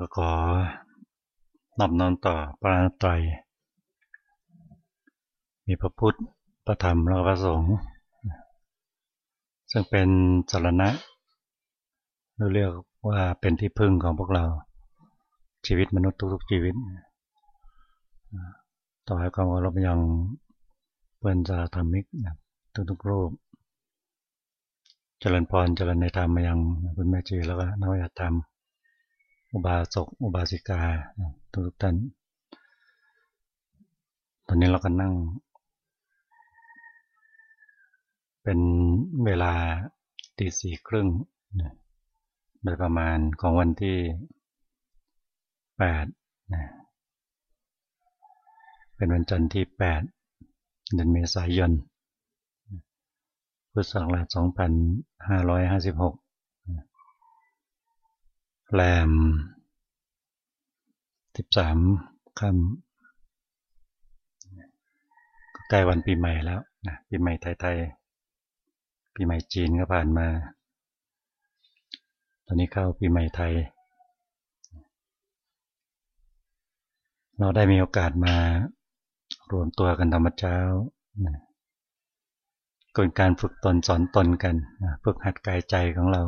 ก็ขอนอบนอนต่อปราณไตรมีพระพุทธ พระธรรม และพระสงฆ์ ซึ่งเป็นสารณะเราเรียกว่าเป็นที่พึ่งของพวกเรา ชีวิตมนุษย์ทุกๆชีวิต ต่อให้ความเรายังเป็นสาธรรมิกทุกๆรูป เจริญพร เจริญในธรรมมายังคุณแม่จีแล้วก็นวัตธรรม อุบาสกอุบาสิกาทุกท่านตอนนี้เราก็นั่ง เป็นเวลาตีสี่ครึ่งโดยประมาณของวันที่แปดเป็นวันจันทร์ที่แปดเดือนเมษายนพุทธศักราช2556 แรมสิบสามค่ำใกล้วันปีใหม่แล้วนะปีใหม่ไทยๆ ปีใหม่จีนก็ผ่านมา ตอนนี้เข้าปีใหม่ไทย เราได้มีโอกาสมารวมตัวกันธรรมเช้านะกนการฝึกตนสอนตนกันนะฝึกหัดกายใจของเรา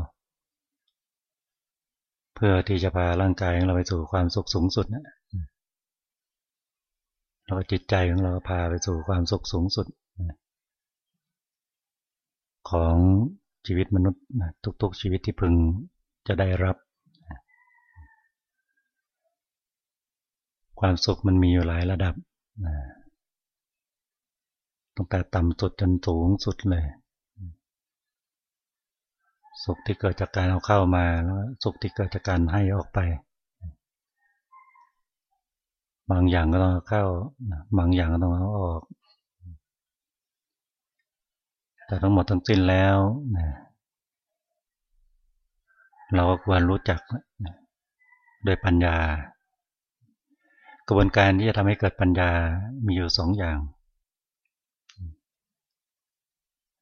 พื่อที่จะพาร่างกายของเราไปสู่ความสุขสูงสุดนะแล้วก็จิตใจของเราพาไปสู่ความสุขสูงสุด ของชีวิตมนุษย์ทุก ๆ ชีวิตที่พึงจะได้รับ ความสุขมันมีอยู่หลายระดับตั้งแต่ต่ำสุดจนสูงสุดเลย สุขที่เกิดจากการเอาเข้ามาแล้วสุขที่เกิดจากการให้ออกไป บางอย่างก็ต้องเข้า บางอย่างก็ต้องเอาออก แต่ทั้งหมดทั้งสิ้นแล้วเราก็ควรรู้จักโดยปัญญา กระบวนการที่จะทำให้เกิดปัญญามีอยู่สองอย่าง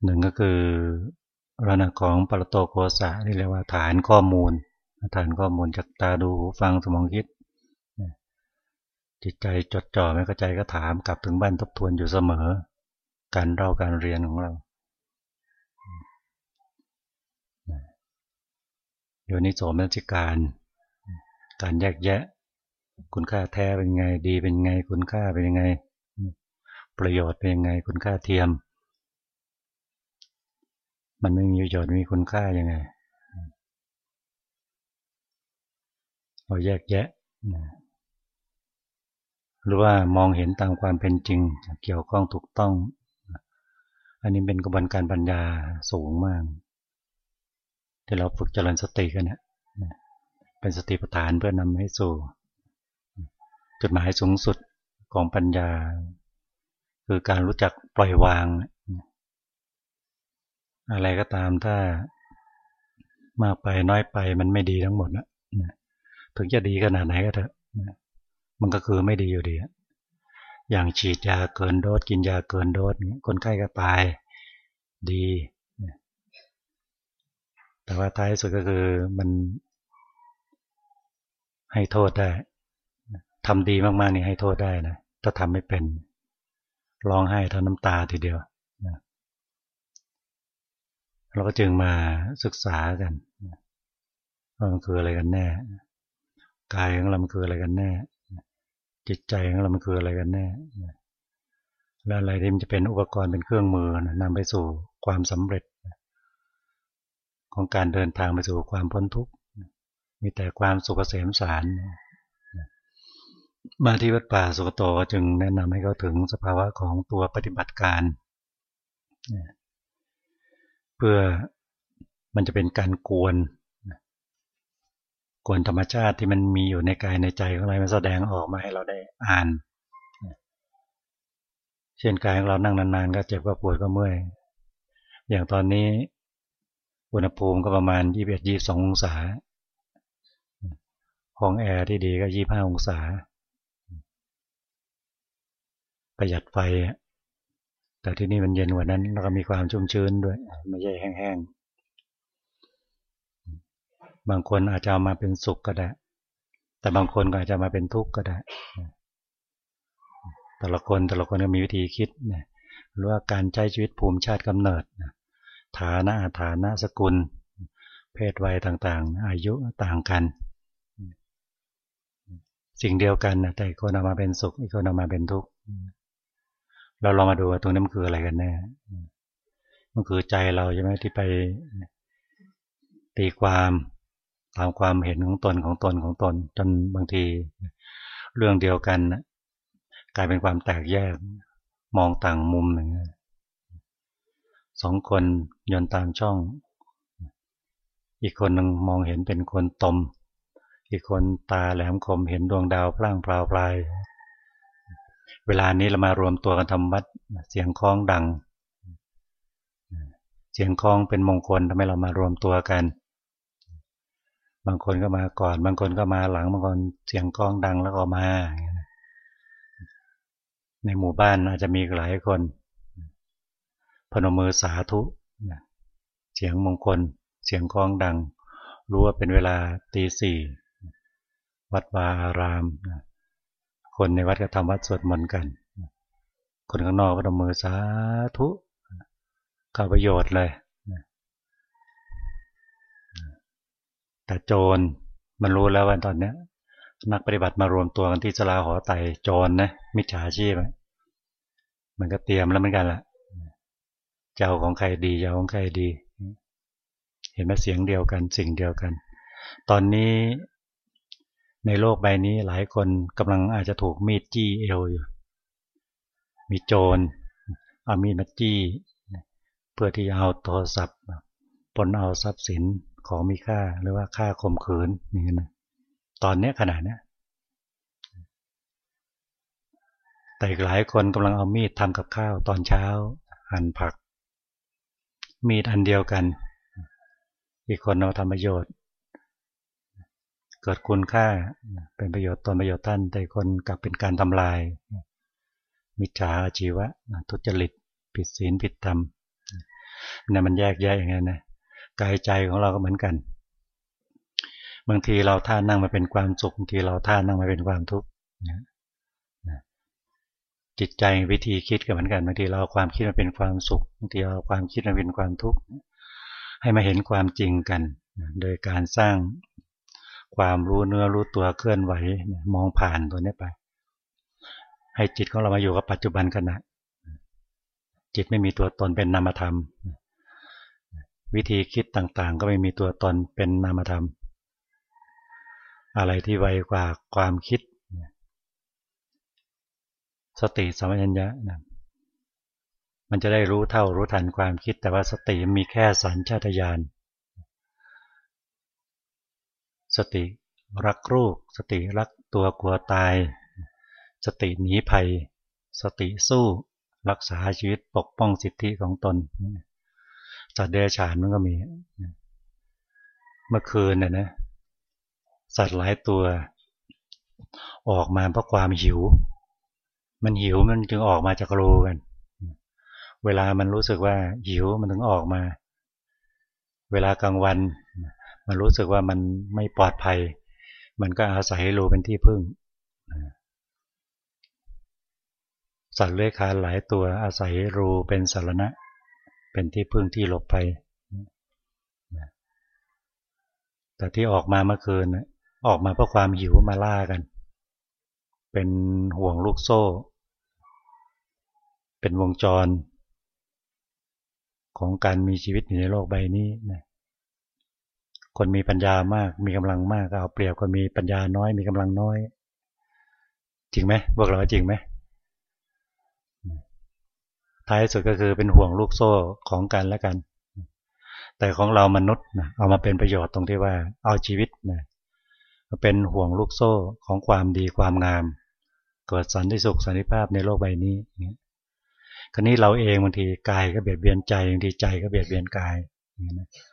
หนึ่งก็คือ ระนาของปรโตโคสะที่เรียกว่าฐานข้อมูล ฐานข้อมูลจากตาดูหูฟังสมองคิด จิตใจจดจ่อไม่เข้าใจก็ถามกลับถึงบ้านทบทวนอยู่เสมอ การเราการเรียนของเราโยนิโสมนสิการ การแยกแยะ คุณค่าแท้เป็นไง ดีเป็นไง คุณค่าเป็นยังไง ประโยชน์เป็นยังไง คุณค่าเทียม มันไม่มีประโยชน์มีคุณค่ายังไงเราแยกแยะหรือว่ามองเห็นตามความเป็นจริง เกี่ยวข้องถูกต้อง อันนี้เป็นกระบวนการปัญญาสูงมาก ที่เราฝึกเจริญสติกันเนี่ยเป็นสติปัฏฐานเพื่อนำให้สู่ จุดหมายสูงสุดของปัญญา คือการรู้จักปล่อยวาง อะไรก็ตามถ้ามากไปน้อยไปมันไม่ดีทั้งหมดนะถึงจะดีขนาดไหนก็เถอะมันก็คือไม่ดีอยู่ดี อย่างฉีดยาเกินโดสกินยาเกินโดสคนไข้ก็ตายดี แต่ว่าท้ายสุดก็คือมันให้โทษได้ทำดีมากๆนี่ให้โทษได้นะถ้าทำไม่เป็นร้องไห้ทั้งน้ำตาทีเดียว เราก็จึงมาศึกษากันว่ามันคืออะไรกันแน่กายของเรามันคืออะไรกันแน่ จิตใจของเรามันคืออะไรกันแน่และอะไรที่มันจะเป็นอุปกรณ์เป็นเครื่องมือนำไปสู่ความสำเร็จ ของการเดินทางไปสู่ความพ้นทุกข์มีแต่ความสุขเกษมสารมาที่วัดป่าสุกโตจึงแนะนำให้เขาถึงสภาวะของตัวปฏิบัติการ เพื่อมันจะเป็นการกวนกวนธรรมชาติที่มันมีอยู่ในกายในใจของเรามันแสดงออกมาให้เราได้อ่าน เช่นกายของเรานั่งนานๆ ก็เจ็บก็ปวดก็เมื่อย อย่างตอนนี้อุณหภูมิก็ประมาณยี่สิบเอ็ดยี่สององศา ห้องแอร์ที่ดีก็ยี่ห้าองศา ประหยัดไฟ แต่ที่นี่มันเย็นกว่านั้นแล้วก็มีความชุ่มชื้นด้วย ไม่ใช่แห้งๆ บางคนอาจจะมาเป็นสุกก็ได้ แต่บางคนก็อาจจะมาเป็นทุกข์ก็ได้ แต่ละคนแต่ละคนก็มีวิธีคิดนะหรือว่าการใช้ชีวิตภูมิชาติกำเนิดฐานะฐานะสกุล เพศวัยต่างๆ อายุต่างกัน สิ่งเดียวกันนะแต่คนเอามาเป็นสุขอีกคนเอามาเป็นทุกข์ เราลองมาดูว่าตรงนี้มันคืออะไรกันแน่ มันคือใจเราใช่ไหมที่ไปตีความตามความเห็นของตนของตนของตน จนบางที เรื่องเดียวกันกลายเป็นความแตกแยกมองต่างมุมหนึ่งสองคนยนตามช่อง อีกคนหนึ่งมองเห็นเป็นคนตม อีกคนตาแหลมคมเห็นดวงดาวพล่างพลาวปลาย เวลานี้เรามารวมตัวกันทำวัดเสียงคล้องดัง เสียงคล้องเป็นมงคลทำให้เรามารวมตัวกัน บางคนก็มาก่อน บางคนก็มาหลังบางคนเสียงคล้องดังแล้วก็มา ในหมู่บ้านอาจจะมีหลายคน พนมมือสาธุเสียงมงคล เสียงคล้องดัง รู้ว่าเป็นเวลาตีสี่วัดวาอาราม คนในวัดก็ทำวัดสวดมนต์กัน คนข้างนอกก็ทำมือสาธุเข้าประโยชน์เลยแต่โจรมันรู้แล้วว่าตอนนี้นักปฏิบัติมารวมตัวกันที่สลาหอไตโจรนะมิจฉาชีพมันก็เตรียมแล้วเหมือนกันแหละเจ้าของใครดีเจ้าของใครดี เห็นไหมเสียงเดียวกัน สิ่งเดียวกัน ตอนนี้ ในโลกใบนี้หลายคนกำลังอาจจะถูกมีดจี้เอวอยู่ มีโจรเอามีดมาจี้ เพื่อที่จะเอาโทรศัพท์ปนเอาทรัพย์สินของมีค่าหรือว่าค่าข่มขืนอย่างนี้นะตอนนี้ขนาดนี้แต่อีกหลายคนกำลังเอามีดทำกับข้าวตอนเช้าหั่นผัก มีดอันเดียวกัน อีกคนเอาทำประโยชน์ เกิดคุณค่าเป็นประโยชน์ตนประโยชน์ท่าน แต่คนกลับเป็นการทำลาย มิจฉาชีวะทุจริตผิดศีลผิดธรรมนี่มันแยกแยะอย่างนี้นะกายใจของเราก็เหมือนกัน บางทีเราท่านั่งมาเป็นความสุขบางทีเราท่านั่งมาเป็นความทุกข์จิตใจวิธีคิดก็เหมือนกันบางทีเราความคิดมาเป็นความสุขบางทีเราความคิดมาเป็นความทุกข์ให้มาเห็นความจริงกัน โดยการสร้าง ความรู้เนื้อรู้ตัวเคลื่อนไหวมองผ่านตัวนี้ไป ให้จิตของเรามาอยู่กับปัจจุบันขณะ จิตไม่มีตัวตนเป็นนามธรรม วิธีคิดต่างๆ ก็ไม่มีตัวตนเป็นนามธรรม อะไรที่ไวกว่าความคิด สติสมัญญะนะมันจะได้รู้เท่ารู้ทันความคิด แต่ว่าสติมีแค่สัญชาตญาณ สติรักรูปสติรักตัวกลัวตาย สติหนีภัย สติสู้รักษาชีวิตปกป้องสิทธิของตนสัตว์เดรัจฉานมันก็มีเมื่อคืนเนี่ยนะสัตว์หลายตัว ออกมาเพราะความหิว มันหิวมันจึงออกมาจากรูกัน เวลามันรู้สึกว่าหิวมันถึงออกมา เวลากลางวัน มันรู้สึกว่ามันไม่ปลอดภัย มันก็อาศัยรูเป็นที่พึ่ง สัตว์เลื้อยคลานหลายตัวอาศัยรูเป็นสารณะ เป็นที่พึ่งที่หลบภัยแต่ที่ออกมาเมื่อคืนออกมาเพราะความหิวมาล่ากัน เป็นห่วงลูกโซ่ เป็นวงจร ของการมีชีวิตอยู่ในโลกใบนี้นะ คนมีปัญญามาก มีกำลังมากเอาเปรียบคนมีปัญญาน้อย มีกำลังน้อย จริงไหมพวกเราจริงไหมท้ายสุดก็คือเป็นห่วงลูกโซ่ของกันและกัน แต่ของเรามนุษย์นะเอามาเป็นประโยชน์ตรงที่ว่า เอาชีวิตนะเป็นห่วงลูกโซ่ของความดีความงาม เกิดสันติสุขสันติภาพในโลกใบนี้คราวนี้เราเองบางทีกายก็เบียดเบียนใจบางทีใจก็เบียดเบียนกายบ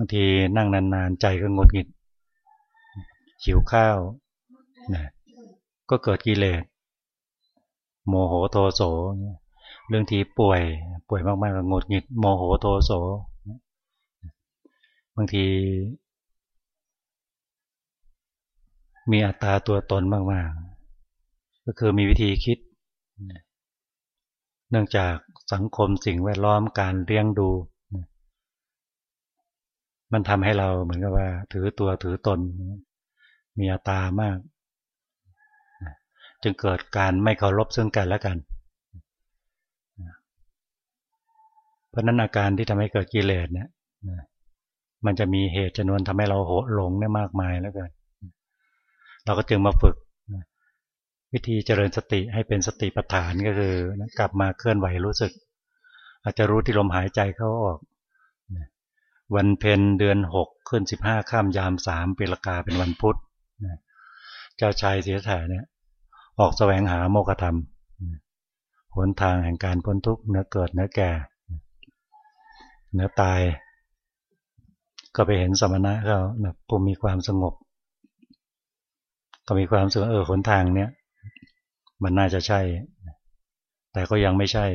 างทีนั่งนานๆใจก็หงุดหงิดหิวข้าวนะก็เกิดกิเลสโมโหโทโสเรื่องที่ป่วยป่วยมากๆก็หงุดหงิดโมโหโทโสบางที มีอัตตาตัวตนมากๆ ก็คือมีวิธีคิด เนื่องจากสังคมสิ่งแวดล้อมการเลี้ยงดู มันทำให้เราเหมือนกับว่า ถือตัวถือตน มีอัตตามาก จึงเกิดการไม่เคารพซึ่งกันและกัน เพราะนั้นอาการที่ทำให้เกิดกิเลสเนี่ยมันจะมีเหตุจำนวนทำให้เราโหหลงได้มากมายแล้วกันเราก็จึงมาฝึกวิธีเจริญสติให้เป็นสติปัฏฐานก็คือกลับมาเคลื่อนไหวรู้สึก อาจจะรู้ที่ลมหายใจเข้าออก วันเพ็ญเดือนหกขึ้นสิบห้าข้ามยามสามเปีละกาเป็นวันพุธเจ้าชายเสียถ่ายเนี่ยออกแสวงหาโมกธรรมหนทางแห่งการพ้นทุกข์เนื้อเกิดเนื้อแก่เนื้อตาย ก็ไปเห็นสมณะเขาผู้มีความสงบ ก็มีความสึกเออหนทางเนี้ยมันน่าจะใช่ แต่ก็ยังไม่ใช่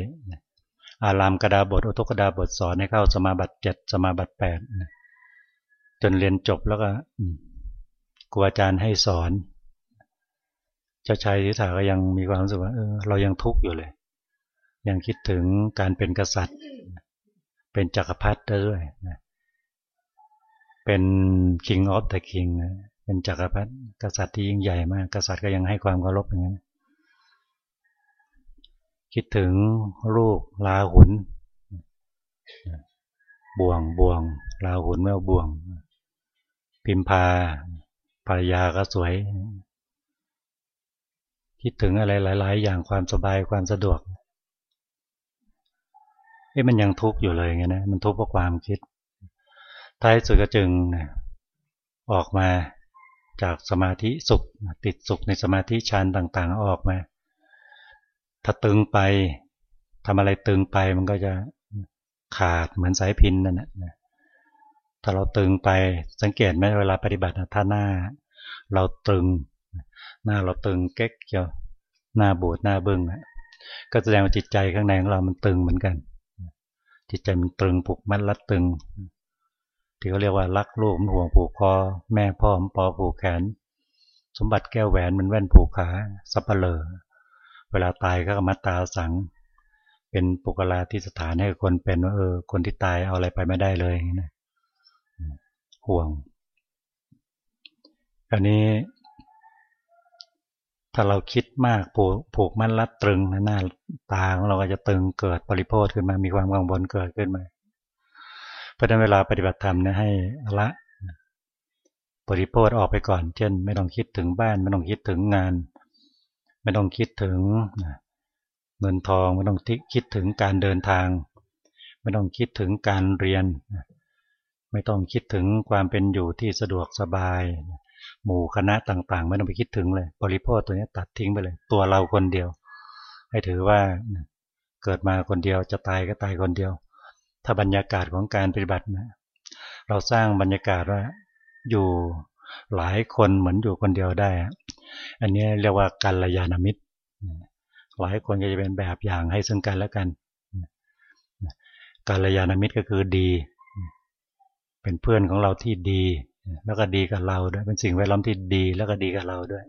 อารามกระดาบทอุทกดาบทสอนให้เข้าสมาบัติเจ็ดสมาบัติแปดจนเรียนจบแล้วก็ครูอาจารย์ให้สอน เจ้าชายทิถาก็ยังมีความรู้สึกว่าเออเรายังทุกข์อยู่เลย ยังคิดถึงการเป็นกษัตริย์ เป็นจักรพรรดิด้วยเป็น king of the king เป็นจักรพรรดิกษัตริย์ที่ยิ่งใหญ่มาก กษัตริย์ก็ยังให้ความเคารพอย่างนั้น คิดถึงลูกลาหุนบ่วงบ่วงลาหุนแมวบ่วง พิมพาภรรยาก็สวย คิดถึงอะไรหลาย ๆ อย่างความสบายความสะดวกเอ้มันยังทุกข์อยู่เลยไงนะมันทุกข์เพราะความคิด ท้ายสุดก็จึงออกมาจากสมาธิสุข ติดสุขในสมาธิฌานต่าง ๆ ออกมา ถ้าตึงไปทำอะไรตึงไปมันก็จะขาดเหมือนสายพินนั่นแหละถ้าเราตึงไปสังเกตไหมเวลาปฏิบัติถ้าหน้า เราตึง หน้าเราตึงเก๊กเกียวหน้าบูดหน้าเบึ้งก็แสดงว่าจิตใจข้างในของเรามันตึงเหมือนกัน จิตใจมันตึงผูกมัดรัดตึง ที่เขาเรียกว่ารักลูกมันห่วงผูกคอแม่พ่อมปอผูกแขน สมบัติแก้วแหวนมันแว่นผูกขาสับเปลอ เวลาตายก็มาตาสัง เป็นปุกลาที่สถานให้คนเป็นว่าเออ คนที่ตายเอาอะไรไปไม่ได้เลยนะห่วงอันนี้ ถ้าเราคิดมากผูกผูกมันรัดตรึงหน้าตาของเราก็จะตึงเกิดปริโภทขึ้นมา มีความกังวลเกิดขึ้นมาเพราะนั้นเวลาปฏิบัติธรรมเนี่ยให้ละปริโภทออกไปก่อน เช่น ไม่ต้องคิดถึงบ้าน ไม่ต้องคิดถึงงาน ไม่ต้องคิดถึงเงินทองไม่ต้องคิดถึงการเดินทาง ไม่ต้องคิดถึงการเรียน ไม่ต้องคิดถึงความเป็นอยู่ที่สะดวกสบาย หมู่คณะต่างๆ ไม่ต้องไปคิดถึงเลยปริโภทตัวนี้ตัดทิ้งไปเลย ตัวเราคนเดียว ให้ถือว่าเกิดมาคนเดียวจะตายก็ตายคนเดียว ถ้าบรรยากาศของการปฏิบัตินะเราสร้างบรรยากาศว่าอยู่ หลายคนเหมือนอยู่คนเดียวได้ อันนี้เรียกว่ากัลยาณมิตร หลายคนก็จะเป็นแบบอย่างให้ซึ่งกันและกันกัลยาณมิตรก็คือดี เป็นเพื่อนของเราที่ดี แล้วก็ดีกับเราด้วย เป็นสิ่งแวดล้อมที่ดี แล้วก็ดีกับเราด้วย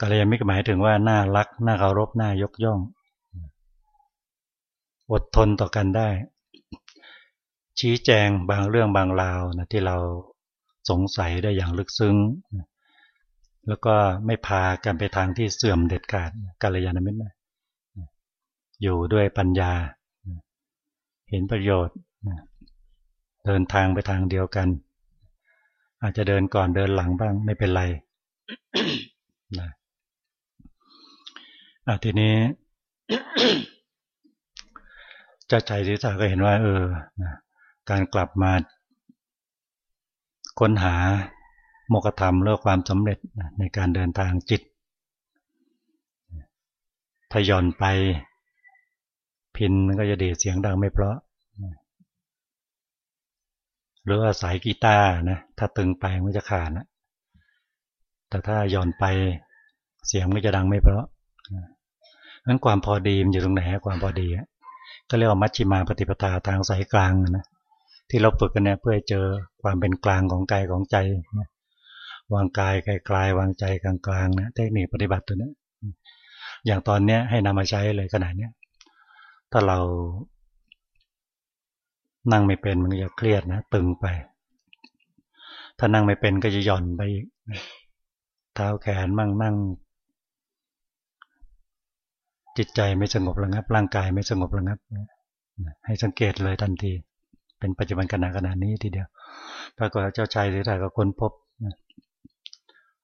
กัลยาณมิตรหมายถึงว่าน่ารัก น่าเคารพ น่ายกย่อง อดทนต่อกันได้ ชี้แจงบางเรื่องบางราวนะที่เราสงสัยได้อย่างลึกซึ้ง แล้วก็ไม่พากันไปทางที่เสื่อมเด็ดขาดกัลยาณมิตรอยู่ด้วยปัญญา เห็นประโยชน์ เดินทางไปทางเดียวกัน อาจจะเดินก่อนเดินหลังบ้างไม่เป็นไรนะทีนี้จ้าใจศีรษะก็เห็นว่า เออ การกลับมาค้นหาโมกธรรมเรื่องความสำเร็จในการเดินทางจิตถ้าย่อนไป พินก็จะเดีดเสียงดังไม่เพราะหรือว่าสายกีตาร์นะถ้าตึงไปมันจะขาดนะแต่ถ้าย่อนไปเสียงมันจะดังไม่เพราะนั้นความพอดีมันอยู่ตรงไหนความพอดีก็เรียกว่ามัชฌิมาปฏิปทาทางสายกลางนะ ที่เราฝึกกันเนี่ยเพื่อเจอความเป็นกลางของกายของใจ วางกายไกลๆวางใจกลางๆนะเทคนิคปฏิบัติตัวนี้อย่างตอนเนี้ยให้นำมาใช้เลยขนาดเนี้ยถ้าเรา นั่งไม่เป็นมันจะเครียดนะตึงไป ถ้านั่งไม่เป็นก็จะหย่อนไปอีกเท้าแขนมั่งนั่ง จิตใจไม่สงบระงับ ร่างกายไม่สงบระงับให้สังเกตเลยทันที เป็นปัจจุบันขณะขณะนี้ทีเดียวปรากฏเจ้าชายสิทธาก็ค้นพบ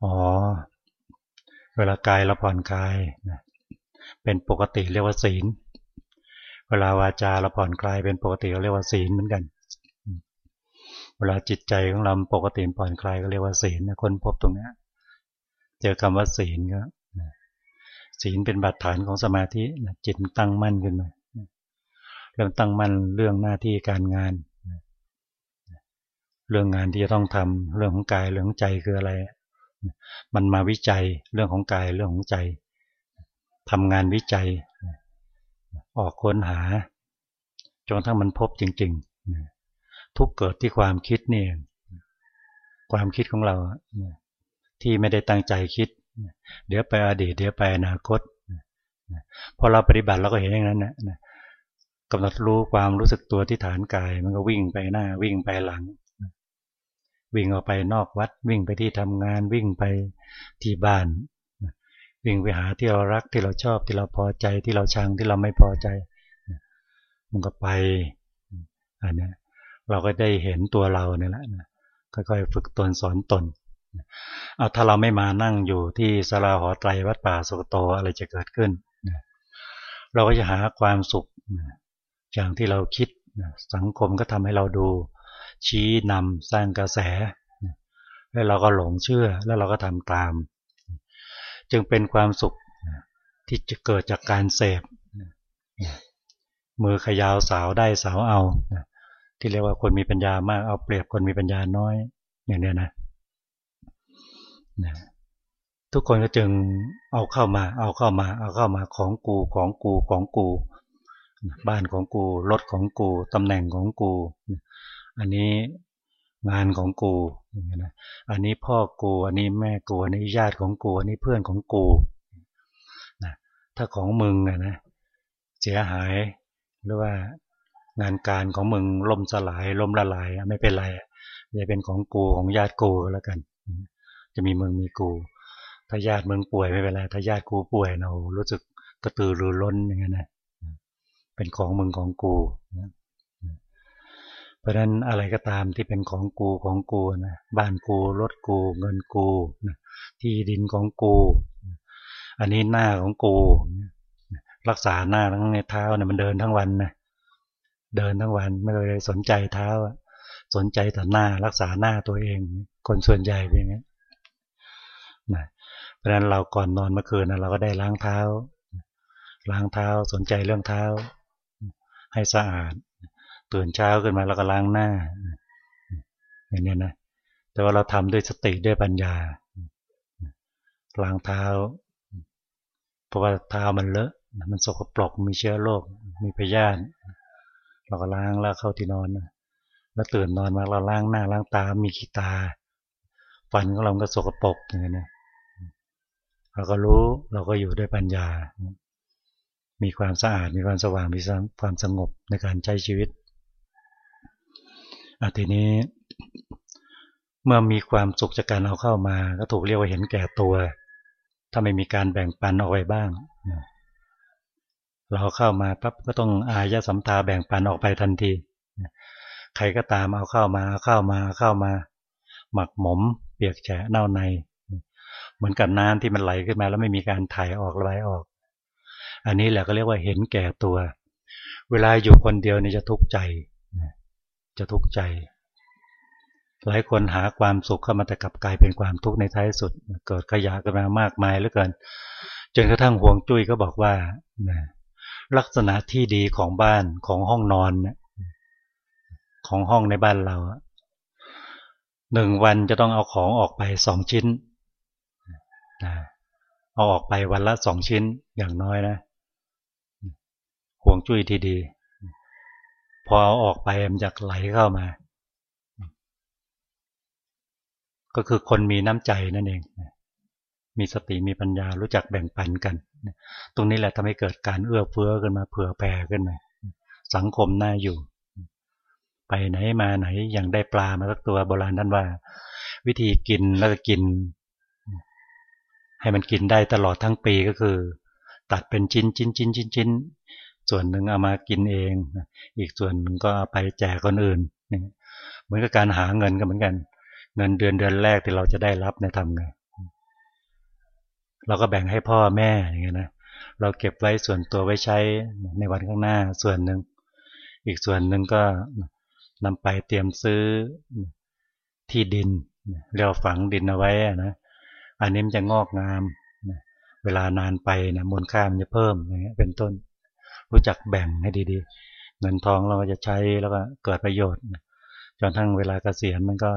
อ๋อ เวลากายเราผ่อนคลายนะเป็นปกติเรียกว่าศีล เวลาวาจาเราผ่อนคลายเป็นปกติเรียกว่าศีลเหมือนกัน เวลาจิตใจของเราปกติผ่อนคลายก็เรียกว่าศีลนะคนพบตรงนี้เจอคำว่าศีลก็ศีลเป็นบาดฐานของสมาธิจิตตั้งมั่นขึ้นมาเรื่องตั้งมั่นเรื่องหน้าที่การงาน เรื่องงานที่จะต้องทำเรื่องของกายเรื่องของใจคืออะไร มันมาวิจัยเรื่องของกายเรื่องของใจทำงานวิจัย ออกค้นหาจนทั้งมันพบจริงๆทุกเกิดที่ความคิดนี่ความคิดของเราที่ไม่ได้ตั้งใจคิด เดี๋ยวไปอดีต เดี๋ยวไปอนาคตพอเราปฏิบัติเราก็เห็นอย่างนั้นนะกำหนดรู้ความรู้สึกตัวที่ฐานกาย มันก็วิ่งไปหน้าวิ่งไปหลัง วิ่งออกไปนอกวัด วิ่งไปที่ทำงานวิ่งไปที่บ้าน วิ่งไปหาที่เรารักที่เราชอบที่เราพอใจที่เราชังที่เราไม่พอใจมันก็ไปอันนี้เราก็ได้เห็นตัวเราเนี่ยแหละค่อยๆฝึกตนสอนตนเอาถ้าเราไม่มานั่งอยู่ที่สาราหอไตรวัดป่าสุกโตอะไรจะเกิดขึ้นเราก็จะหาความสุขอย่างที่เราคิดสังคมก็ทำให้เราดู ชี้นำสร้างกระแส แล้วเราก็หลงเชื่อแล้วเราก็ทำตาม จึงเป็นความสุขที่จะเกิดจากการเสพมือขยาวสาวได้สาวเอา ที่เรียกว่าคนมีปัญญามากเอาเปรียบคนมีปัญญาน้อยอย่างนี้นะทุกคนก็จึงเอาเข้ามา เอาเข้ามา เอาเข้ามาของกูของกูของกู บ้านของกูรถของกูตำแหน่งของกู อันนี้งานของกูอย่างนี้นะอันนี้พ่อกูอันนี้แม่กูอันนี้ญาติของกูอันนี้เพื่อนของกูนะถ้าของมึงนะนะเสียหายหรือว่างานการของมึงล่มสลายล่มละลายไม่เป็นไรอย่าเป็นของกูของญาติกูแล้วกัน จะมีมึงมีกูถ้าญาติมึงป่วยไม่เป็นไรถ้าญาติกูป่วยเรารู้สึกกระตือรือร้นอย่างนี้นะเป็นของมึงของกูนะ ราะฉะนั้นอะไรก็ตามที่เป็นของกูของกูนะบ้านกูรถกู เงินกูนะที่ดินของกู อันนี้หน้าของกู รักษาหน้าทั้งในเท้าเนี่ยมันเดินทั้งวันนะเดินทั้งวันไม่เลยสนใจเท้าสนใจแต่หน้ารักษาหน้าตัวเอง คนส่วนใหญ่เป็นอย่างนี้นะเพราะฉะนั้นเราก่อนนอนเมื่อคืนนะเราก็ได้ล้างเท้า ล้างเท้าสนใจเรื่องเท้า ให้สะอาด ตื่นเช้าขึ้นมาแล้วก็ล้างหน้าอย่างนี้นะแต่ว่าเราทำด้วยสติด้วยปัญญาล้างเท้า เพราะว่าเท้ามันเลอะมันสกปรกมีเชื้อโรคมีพยาธิเราก็ล้างแล้วเข้าที่นอนแล้วตื่นนอนมาเราล้างหน้าล้างตา มีขี้ตา ฟันของเราก็สกปรกอย่างนี้นะเราก็รู้เราก็อยู่ด้วยปัญญา มีความสะอาดมีความสว่างมีความสงบในการใช้ชีวิต อาทีนี้ เมื่อมีความสุขจากการเอาเข้ามา ก็ถูกเรียกว่าเห็นแก่ตัว ถ้าไม่มีการแบ่งปันออกไปบ้าง เราเข้ามาปั๊บก็ต้องอายะสัมทาแบ่งปันออกไปทันที ใครก็ตามเอาเข้ามาเอาเข้ามาเอาเข้ามา หมักหมม เปียกแฉะเน่าใน เหมือนกับน้ำที่มันไหลขึ้นมาแล้วไม่มีการถ่ายออกระบายออก อันนี้แหละก็เรียกว่าเห็นแก่ตัว เวลาอยู่คนเดียวนี่จะทุกข์ใจ จะทุกข์ใจ หลายคนหาความสุขเข้ามาแต่กลับกลายเป็นความทุกข์ในท้ายสุด เกิดขยะกันมามากมายเหลือเกิน จนกระทั่งห่วงจุ้ยก็บอกว่าลักษณะที่ดีของบ้านของห้องนอนของห้องในบ้านเราหนึ่งวันจะต้องเอาของออกไปสองชิ้นเอาออกไปวันละสองชิ้นอย่างน้อยนะห่วงจุ้ยที่ดี พอเอาออกไปมันจะไหลเข้ามา ก็คือคนมีน้ำใจนั่นเอง มีสติมีปัญญารู้จักแบ่งปันกัน ตรงนี้แหละทำให้เกิดการเอื้อเฟื้อขึ้นมาเผื่อแผ่ขึ้นมาสังคมน่าอยู่ ไปไหนมาไหนอย่างได้ปลามาสักตัวโบราณท่านว่า วิธีกินแล้วก็กิน ให้มันกินได้ตลอดทั้งปีก็คือ ตัดเป็นชิ้นชิ้นชิ้นชิ้นชิ้น ส่วนหนึ่งเอามากินเอง อีกส่วนหนึ่งก็ไปแจกคนอื่นเหมือนกับการหาเงินก็เหมือนกัน เงินเดือนเดือนแรกที่เราจะได้รับเนี่ยทำไงเราก็แบ่งให้พ่อแม่อย่างเงี้ยนะเราเก็บไว้ส่วนตัวไว้ใช้ในวันข้างหน้าส่วนหนึ่งอีกส่วนหนึ่งก็นำไปเตรียมซื้อที่ดินเรียกฝังดินเอาไว้นะอันนี้มันจะงอกงามเวลานานไปนะมูลค่ามันจะเพิ่มเป็นต้น รู้จักแบ่งให้ดีๆ เงินทองเราก็จะใช้แล้วก็เกิดประโยชน์จนทั้งเวลาเกษียณมันก็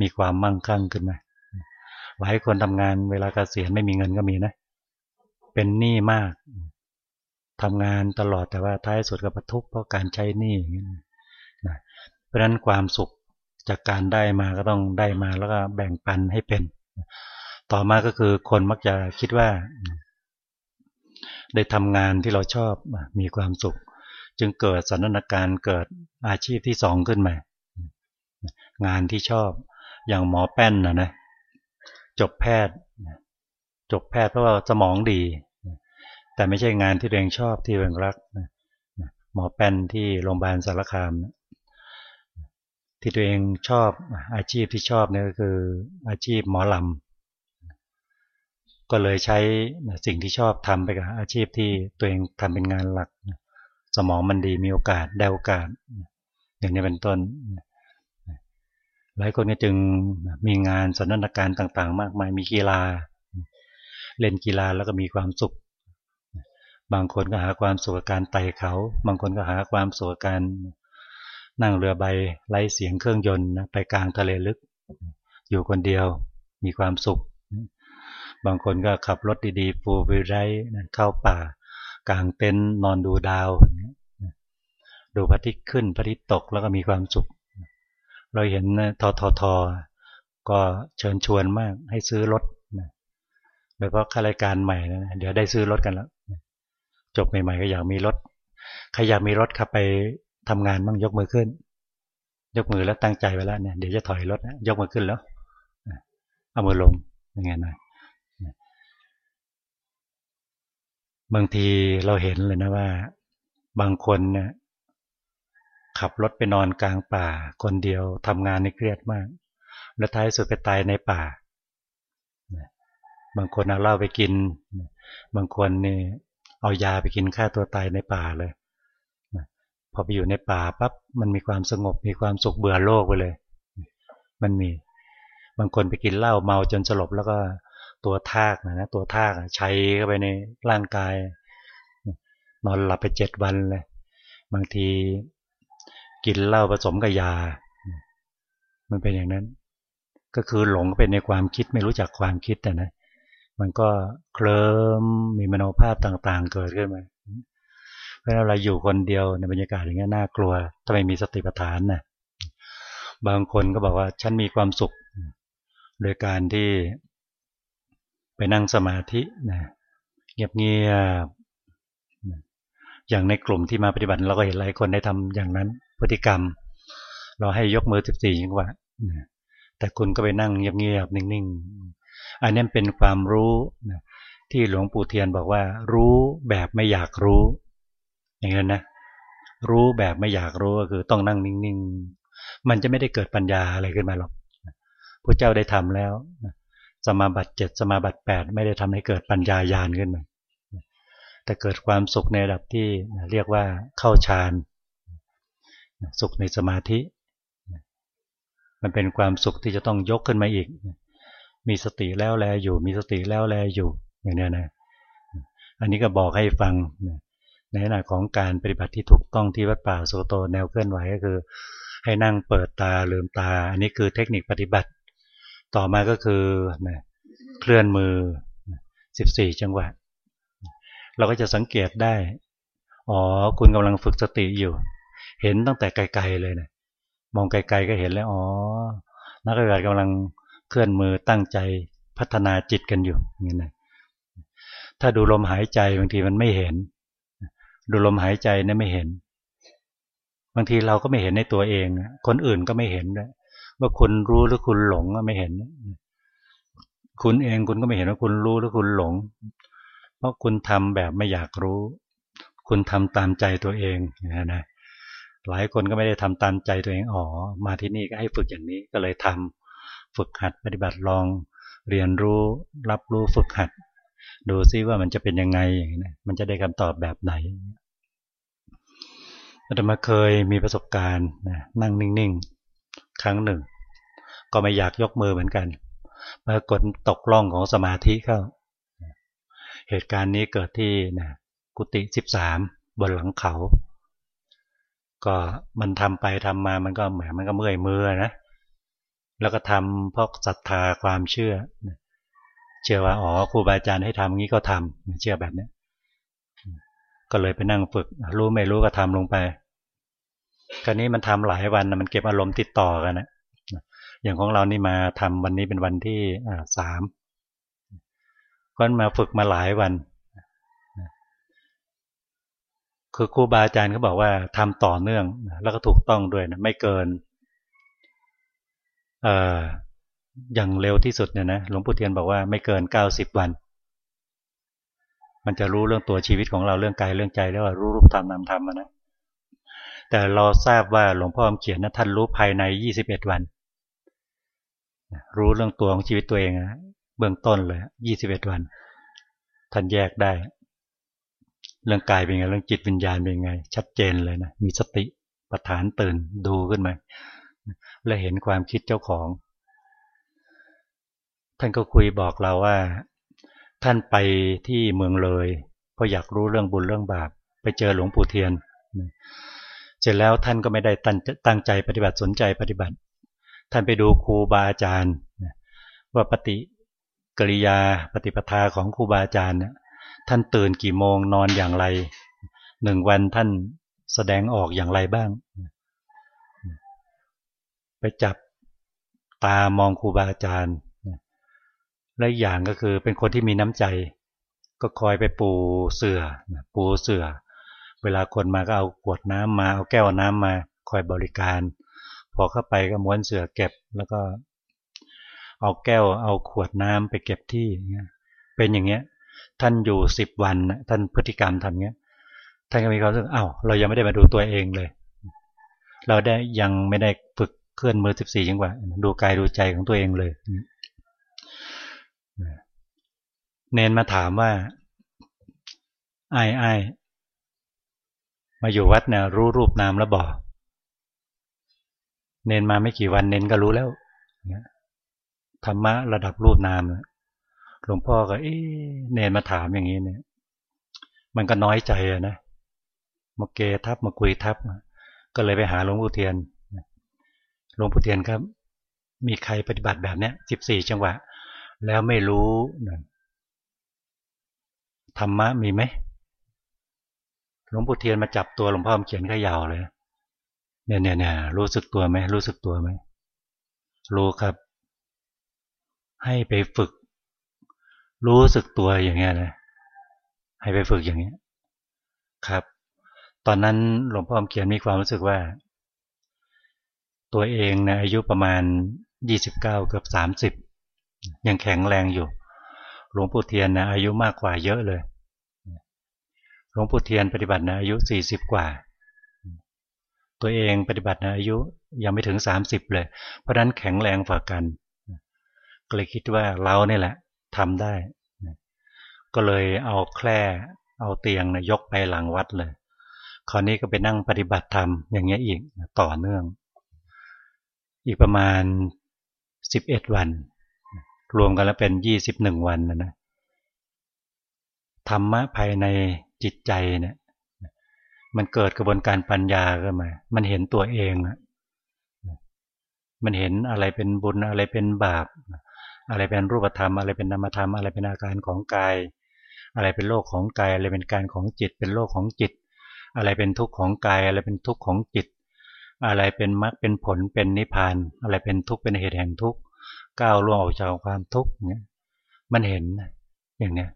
มีความมั่งคั่งขึ้นมาหลายคนทำงานเวลาเกษียณไม่มีเงินก็มีนะ เป็นหนี้มากทำงานตลอดแต่ว่าท้ายสุดก็ประทุกเพราะการใช้หนี้นะเพราะฉะนั้นความสุขจากการได้มาก็ต้องได้มาแล้วก็แบ่งปันให้เป็น ต่อมาก็คือคนมักจะคิดว่า ได้ทำงานที่เราชอบมีความสุข จึงเกิดสถานการณ์เกิดอาชีพที่สองขึ้นมางานที่ชอบอย่างหมอแป้นนะนะจบแพทย์ จบแพทย์เพราะว่าสมองดี แต่ไม่ใช่งานที่เองชอบที่เองรักหมอแป้นที่โรงพยาบาลสารคามที่ตัวเองชอบอาชีพที่ชอบนี่ก็คืออาชีพหมอลำ ก็เลยใช้สิ่งที่ชอบทำไปกับอาชีพที่ตัวเองทำเป็นงานหลัก สมองมันดีมีโอกาสได้โอกาส อย่างนี้เป็นต้น หลายคนก็จึงมีงานสถานการต่างๆ มากมายมีกีฬา เล่นกีฬาแล้วก็มีความสุข บางคนก็หาความสุขการไต่เขา บางคนก็หาความสุขกับการนั่งเรือใบไล่เสียงเครื่องยนต์ไปกลางทะเลลึก อยู่คนเดียวมีความสุข บางคนก็ขับรถดีๆฟูวิไรเข้าป่ากลางเต็นท์นอนดูดาว ดูพระอาทิตย์ขึ้นพระอาทิตย์ตกแล้วก็มีความสุข เราเห็นทอทอทอก็เชิญชวนมากให้ซื้อรถโดยเฉพาะข้ารายการใหม่นะเดี๋ยวได้ซื้อรถกันแล้วจบใหม่ๆก็อยากมีรถใครอยากมีรถขับไปทำงานบ้างยกมือขึ้น ยกมือแล้วตั้งใจไว้แล้วเนี่ยเดี๋ยวจะถอยรถยกมือขึ้นแล้วเอามือลงยังไงนะ บางทีเราเห็นเลยนะว่า บางคนเนี่ยขับรถไปนอนกลางป่า คนเดียวทำงานในเครียดมาก แล้วท้ายสุดไปตายในป่า บางคนเอาเหล้าไปกิน บางคนนี่เอายาไปกินฆ่าตัวตายในป่าเลยพอไปอยู่ในป่าปั๊บมันมีความสงบมีความสุขเบื่อโลกไปเลย มันมี บางคนไปกินเหล้าเมาจนสลบแล้วก็ ตัวทากนะนะตัวทากใช้เข้าไปในร่างกาย นอนหลับไปเจ็ดวันเลยบางทีกินเหล้าผสมกับยา มันเป็นอย่างนั้น ก็คือหลงเป็นในความคิดไม่รู้จักความคิดแต่นะมันก็เคลิ้มมีมโนภาพต่างๆ เกิดขึ้นมาเพราะเราอยู่คนเดียวในบรรยากาศอย่างนี้น่ากลัวถ้าไมมีสติปัฏฐานนะบางคนก็บอกว่าฉันมีความสุข โดยการที่ ไปนั่งสมาธินะเงียบๆอย่างในกลุ่มที่มาปฏิบัติเราก็เห็นหลายคนได้ทำอย่างนั้นพฤติกรรม เราให้ยกมือสิบสี่จังหวะแต่คุณก็ไปนั่งเงียบๆนิ่งๆ อันนี้เป็นความรู้ที่หลวงปู่เทียนบอกว่า รู้แบบไม่อยากรู้ อย่างนั้นนะรู้แบบไม่อยากรู้ก็คือต้องนั่งนิ่งๆ มันจะไม่ได้เกิดปัญญาอะไรขึ้นมาหรอกพระเจ้าได้ทำแล้ว สมาบัติเจ็ดสมาบัติแปดไม่ได้ทำให้เกิดปัญญายาณขึ้นมาแต่เกิดความสุขในระดับที่เรียกว่าเข้าฌานสุขในสมาธิ มันเป็นความสุขที่จะต้องยกขึ้นมาอีก มีสติแล้วแลอยู่ มีสติแล้วแลอยู่อย่างนี้นะอันนี้ก็บอกให้ฟังในขณะของการปฏิบัติที่ถูกต้องที่วัดป่าโซโตแนวเคลื่อนไหวก็คือ ให้นั่งเปิดตาลืมตา อันนี้คือเทคนิคปฏิบัติ ต่อมาก็คือเคลื่อนมือ 14 จังหวะ เราก็จะสังเกตได้ อ๋อ คุณกำลังฝึกสติอยู่ เห็นตั้งแต่ไกลๆเลยนะมองไกลๆก็เห็นแล้ว อ๋อ นักปฏิบัติกำลังเคลื่อนมือตั้งใจพัฒนาจิตกันอยู่อย่างนี้นะถ้าดูลมหายใจบางทีมันไม่เห็น ดูลมหายใจเนี่ยไม่เห็น บางทีเราก็ไม่เห็นในตัวเอง คนอื่นก็ไม่เห็นด้วย ว่าคุณรู้หรือคุณหลงก็ไม่เห็น คุณเองคุณก็ไม่เห็นว่าคุณรู้หรือคุณหลง เพราะคุณทำแบบไม่อยากรู้ คุณทำตามใจตัวเองนะนะหลายคนก็ไม่ได้ทำตามใจตัวเองอ๋อมาที่นี่ก็ให้ฝึกอย่างนี้ก็เลยทำฝึกหัดปฏิบัติลอง เรียนรู้รับรู้ฝึกหัด ดูซิว่ามันจะเป็นยังไงนะมันจะได้คำตอบแบบไหนอาตมาเคยมีประสบการณ์นะนั่งนิ่งๆ ครั้งหนึ่ง ก็ไม่อยากยกมือเหมือนกันปรากฏตกล่องของสมาธิเข้า เหตุการณ์นี้เกิดที่นะกุฏิสิบสามบนหลังเขา ก็มันทำไปทำมามันก็เหมือนมันก็เมื่อยมือนะแล้วก็ทำเพราะศรัทธาความเชื่อ เชื่อว่าอ๋อครูบาอาจารย์ให้ทำงี้ก็ทำเชื่อแบบนี้ก็เลยไปนั่งฝึก รู้ไม่รู้ก็ทำลงไป คราวนี้มันทำหลายวันมันเก็บอารมณ์ติดต่อกันนะอย่างของเรานี่มาทำวันนี้เป็นวันที่สามก็มาฝึกมาหลายวันคือครูบาอาจารย์เขาบอกว่าทำต่อเนื่อง แล้วก็ถูกต้องด้วยนะไม่เกินเอ่ออย่างเร็วที่สุดเนี่ยนะหลวงปู่เทียนบอกว่าไม่เกินเก้าสิบวัน มันจะรู้เรื่องตัวชีวิตของเราเรื่องกายเรื่องใจแล้วว่ารู้รูปธรรมนามธรรมนะ แต่เราทราบว่าหลวงพ่อเขียนนะท่านรู้ภายในยี่สิบเอ็ดวัน รู้เรื่องตัวของชีวิตตัวเองนะเบื้องต้นเลยยี่สิบเอ็ดวัน ท่านแยกได้ เรื่องกายเป็นไง เรื่องจิตวิญญาณเป็นไง ชัดเจนเลยนะ มีสติปัฏฐานตื่นดูขึ้นมา และเห็นความคิดเจ้าของ ท่านก็คุยบอกเราว่า ท่านไปที่เมืองเลย เพราะอยากรู้เรื่องบุญเรื่องบาป ไปเจอหลวงปู่เทียน ร็จแล้วท่านก็ไม่ได้ตั้งใจปฏิบัติสนใจปฏิบัติ ท่านไปดูครูบาอาจารย์ว่าปฏิกิริยาปฏิปทาของครูบาอาจารย์ท่านตื่นกี่โมงนอนอย่างไรหนึ่งวันท่านแสดงออกอย่างไรบ้าง ไปจับตามองครูบาอาจารย์และอย่างก็คือเป็นคนที่มีน้ำใจ ก็คอยไปปูเสือ่อปูเสือ่อ เวลาคนมาก็เอาขวดน้ำมาเอาแก้วน้ำมาคอยบริการ พอเข้าไปก็ม้วนเสือเก็บแล้วก็เอาแก้วเอาขวดน้ำไปเก็บที่เป็นอย่างเงี้ย ท่านอยู่สิบวันท่านพฤติกรรมทำเงี้ยท่านก็มีความรู้สึกอ้าวเรายังไม่ได้มาดูตัวเองเลย เราได้ยังไม่ได้ฝึกเคลื่อนมือสิบสี่จังหวะดูกายดูใจของตัวเองเลยเนนมาถามว่าไอ้ไอ้ มาอยู่วัดเนี่ยรู้รูปนามแล้วบอกเน้นมาไม่กี่วันเน้นก็รู้แล้วธรรมะระดับรูปนามหลวงพ่อก็เอ๊เนนมาถามอย่างนี้เนี่ย มันก็น้อยใจอะนะมาเกทับมาคุยทับก็เลยไปหาหลวงปู่เทียนหลวงปู่เทียนครับ มีใครปฏิบัติแบบเนี้ยสิบสี่จังหวะ แล้วไม่รู้ธรรมะมีไหม ลวงปู่เทียนมาจับตัวหลวงพ่อเขียนขยาวเลย เนี่ยเนี่ยเนี่ยรู้สึกตัวไหมรู้สึกตัวไหมรู้ครับ ให้ไปฝึก รู้สึกตัวอย่างเงี้ยนะให้ไปฝึกอย่างเงี้ย ครับ ตอนนั้นหลวงพ่อเขียนมีความรู้สึกว่า ตัวเองนะอายุประมาณยี่สิบเก้าเกือบสามสิบยังแข็งแรงอยู่ หลวงปู่เทียนนะอายุมากกว่าเยอะเลย หลวงปู่เทียนปฏิบัตินะอายุสี่สิบกว่า ตัวเองปฏิบัตินะอายุยังไม่ถึงสามสิบเลย เพราะนั้นแข็งแรงฝ่ากันก็เลยคิดว่าเราเนี่ยแหละทำได้ ก็เลยเอาแคร่เอาเตียงนะยกไปหลังวัดเลย คราวนี้ก็ไปนั่งปฏิบัติธรรมอย่างเงี้ยอีกต่อเนื่อง อีกประมาณสิบเอ็ดวัน รวมกันแล้วเป็นยี่สิบหนึ่งวันนะนะธรรมะภายใน จิตใจเนี่ย มันเกิดกระบวนการปัญญาขึ้นมา มันเห็นตัวเองมันเห็นอะไรเป็นบุญอะไรเป็นบาป อะไรเป็นรูปธรรม อะไรเป็นนามธรรม อะไรเป็นอาการของกาย อะไรเป็นโลกของกาย อะไรเป็นการของจิต เป็นโลกของจิต อะไรเป็นทุกข์ของกาย อะไรเป็นทุกข์ของจิต อะไรเป็นมรรคเป็นผลเป็นนิพพาน อะไรเป็นทุกข์เป็นเหตุแห่งทุกข์ก้าวล่วงออกจากความทุกข์เนี่ยมันเห็นอย่างเนี้ย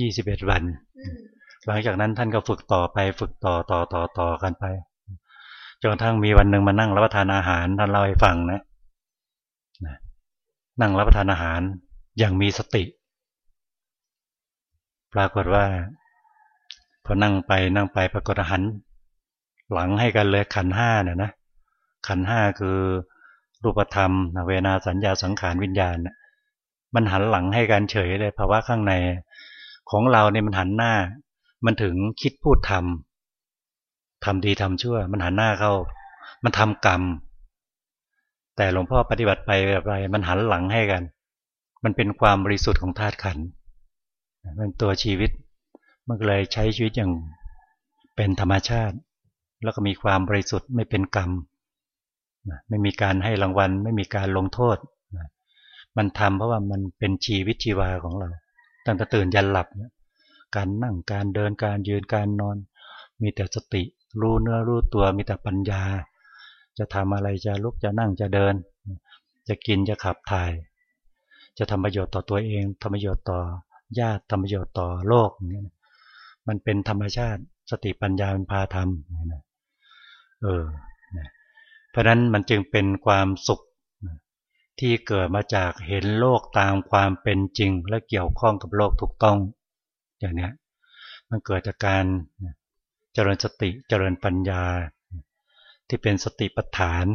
ยี่สิบเอ็ดวัน หลังจากนั้นท่านก็ฝึกต่อไปฝึกต่อต่อต่อต่อกันไปจนกระทั่งมีวันหนึ่งมานั่งรับประทานอาหารท่านเล่าให้ฟังนะนั่งรับประทานอาหารอย่างมีสติ ปรากฏว่า พอนั่งไปนั่งไปปรากฏหัน หลังให้กันเลยขันห้าเนี่ยนะขันห้าคือรูปธรรมเวนาสัญญาสังขารวิญญาณมันหันหลังให้กันเฉยเลยภาวะข้างใน ของเราเนี่ยมันหันหน้า มันถึงคิดพูดทำทำดีทำชั่ว มันหันหน้าเข้า มันทำกรรม แต่หลวงพ่อปฏิบัติไปแบบไรมันหันหลังให้กัน มันเป็นความบริสุทธิ์ของธาตุขันมันตัวชีวิต มันเลยใช้ชีวิตอย่างเป็นธรรมชาติ แล้วก็มีความบริสุทธิ์ไม่เป็นกรรม ไม่มีการให้รางวัล ไม่มีการลงโทษ มันทำเพราะว่ามันเป็นชีวิตชีวาของเรา ตั้งแต่ตื่นยันหลับ การนั่งการเดินการยืนการนอน มีแต่สติ รู้เนื้อรู้ตัวมีแต่ปัญญา จะทำอะไรจะลุกจะนั่งจะเดิน จะกินจะขับถ่าย จะทำประโยชน์ต่อตัวเองทำประโยชน์ต่อญาติทำประโยชน์ต่อโลกเนี่ยมันเป็นธรรมชาติสติปัญญาเป็นพาธรรมเออเพราะนั้นมันจึงเป็นความสุขที่เกิดมาจากเห็นโลกตามความเป็นจริงและเกี่ยวข้องกับโลกถูกต้อง อย่างเนี้ยมันเกิดจากการเจริญสติเจริญปัญญา ที่เป็นสติปัฏฐาน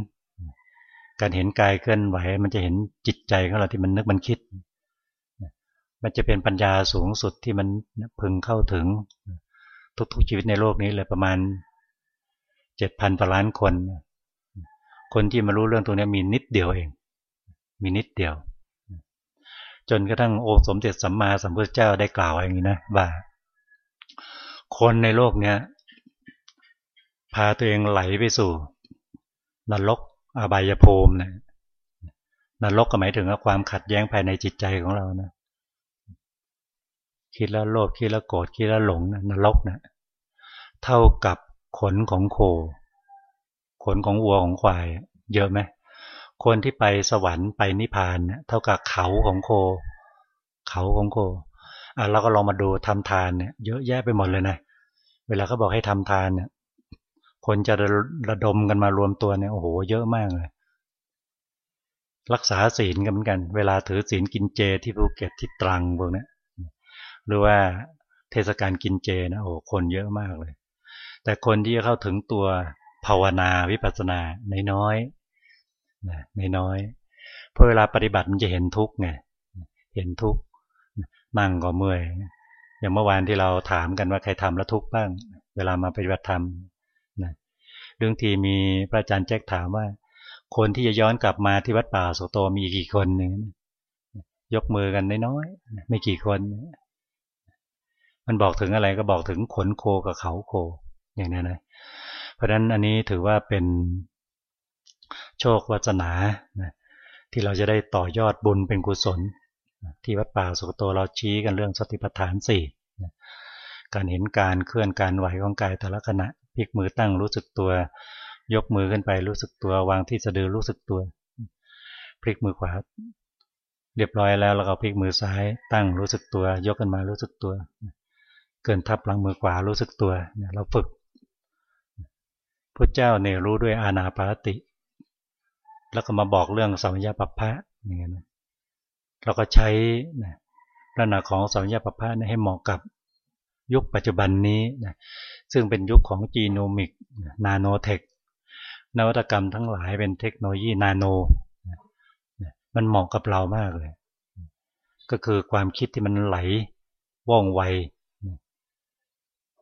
การเห็นกายเคลื่อนไหว มันจะเห็นจิตใจของเราที่มันนึกมันคิด มันจะเป็นปัญญาสูงสุดที่มันพึงเข้าถึงทุกๆชีวิตในโลกนี้เลยประมาณเจ็ดพันล้านคน คนที่มารู้เรื่องตรงนี้มีนิดเดียวเอง มีนิดเดียว จนกระทั่งองค์สมเด็จสัมมาสัมพุทธเจ้าได้กล่าวอย่างนี้นะว่าคนในโลกเนี้ยพาตัวเองไหลไปสู่ นรกอบายภูมินะนรกก็หมายถึงความขัดแย้งภายในจิตใจของเรานะคิดแล้วโลภคิดแล้วโกรธคิดแล้วหลงนรกนะเท่ากับขนของโค ขนของวัวของควาย เยอะไหม คนที่ไปสวรรค์ไปนิพพานเนี่ยเท่ากับเขาของโค เขาของโคอะเราก็ลองมาดูทำทานเนี่ยเยอะแยะไปหมดเลยนะเวลาเขาบอกให้ทำทานเนี่ย คนจะระดมกันมารวมตัวเนี่ยโอ้โหเยอะมากเลย รักษาศีลกันเหมือนกัน เวลาถือศีลกินเจที่ภูเก็ตที่ตรังพวกนี้หรือว่าเทศกาลกินเจนะโอ้คนเยอะมากเลย แต่คนที่จะเข้าถึงตัวภาวนาวิปัสสนาในน้อย ในน้อยเพราะเวลาปฏิบัติมันจะเห็นทุกข์ไงเห็นทุกข์นั่งก็เมื่อยอย่างเมื่อวานที่เราถามกันว่าใครทำแล้วทุกข์บ้าง เวลามาปฏิบัติธรรมนะเรื่องทีมีพระอาจารย์แจ็คถามว่า คนที่จะย้อนกลับมาที่วัดป่าสุโตมีกี่คนหนึ่งยกมือกันน้อยๆไม่กี่คน มันบอกถึงอะไรก็บอกถึงขนโคกับเขาโคอย่างนี้นะเพราะฉะนั้นอันนี้ถือว่าเป็น โชควัฒนาที่เราจะได้ต่อยอดบุญเป็นกุศล ที่วัดป่าสุกโตเราชี้กันเรื่องสติปัฏฐานสี่การเห็นการเคลื่อนการไหวของกายแต่ละขณะพลิกมือตั้งรู้สึกตัว ยกมือขึ้นไปรู้สึกตัววางที่สะดือรู้สึกตัวพลิกมือขวาเรียบร้อยแล้วเราก็พลิกมือซ้าย ตั้งรู้สึกตัว ยกขึ้นมารู้สึกตัว เกินทับหลังมือขวารู้สึกตัวเราฝึกพระเจ้าเนี่ยรู้ด้วยอาณาปาติ แล้วก็มาบอกเรื่องสัมยาปภะอย่างเงี้ยนะเราก็ใช้ลักษณะของสัมยาปภะให้เหมาะกับยุคปัจจุบันนี้นะซึ่งเป็นยุคของจีโนมิกนาโนเทคนวัตกรรมทั้งหลายเป็นเทคโนโลยีนาโน มันเหมาะกับเรามากเลย ก็คือความคิดที่มันไหลว่องไว